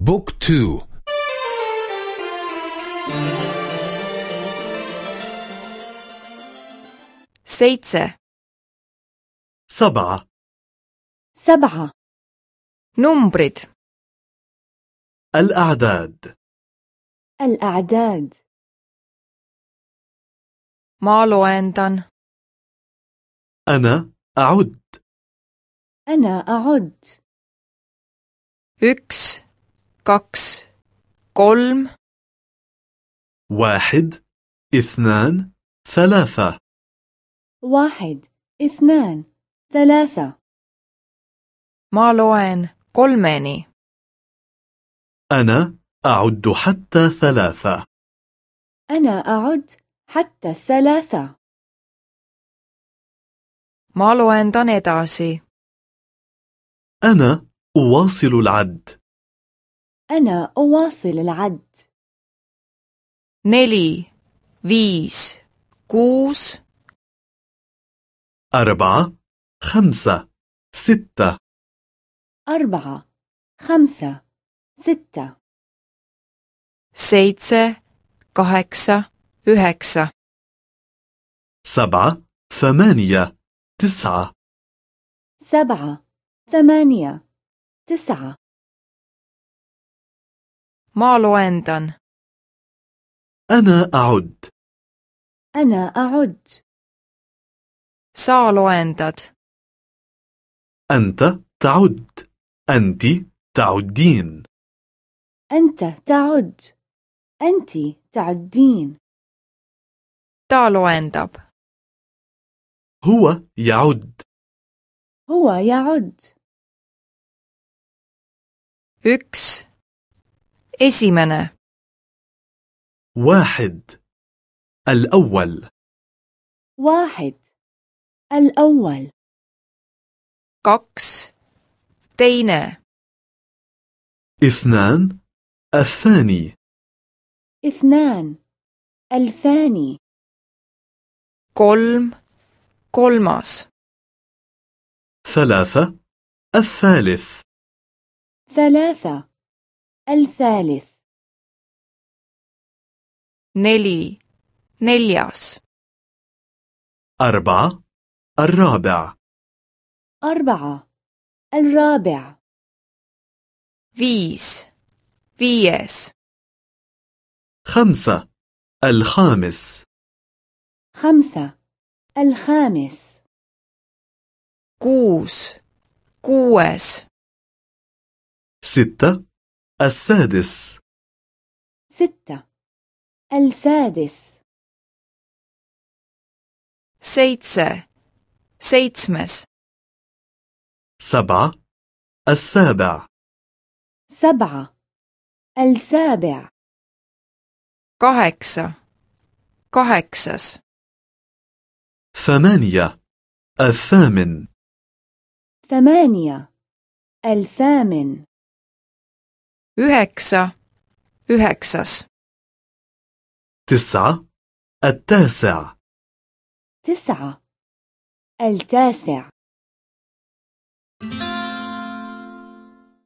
book two. seitse سبعة. سبعة. numbrid. الأعداد. الأعداد. ma loendan أنا أعد. أنا أعد. üks kaks kolm. واحد اثنان ثلاثة. واحد اثنان ثلاثة. Ma loen kolmeni. أنا أعد حتى ثلاثة. أنا أعد حتى ma loendan edasi أنا أواصل العد. أنا أواصل العد. neli viis kuus أربعة خمسة ستة. أربعة خمسة ستة. seitse kaheksa üheksa سبعة ثمانية تسعة. سبعة ثمانية تسعة. Loendan أنا أعد. أنا أعد. loendad أنت تعد. أنت تعدين. أنت تعد. أنت تعدين. loendab هو يعد. هو يعد. Üks esimene. واحد. الأول. واحد. الأول. Kaks. Teine. اثنان. الثاني. اثنان. الثاني. Kolm. Kolmas. ثلاثة. الثالث. ثلاثة. الثالث. neli neljas أربعة. الرابع. أربعة. الرابع. viis viies خمسة. الخامس. خمسة. الخامس. kuus kuues ستة. السادس. ستة. السادس. Seitse. Seitsmes. سبعة. السابع. سبعة. السابع. Kaheksa. Kaheksas. ثمانية. الثامن. ثمانية. الثامن. Üheksa üheksas تسعة. التاسع. تسعة. التاسع.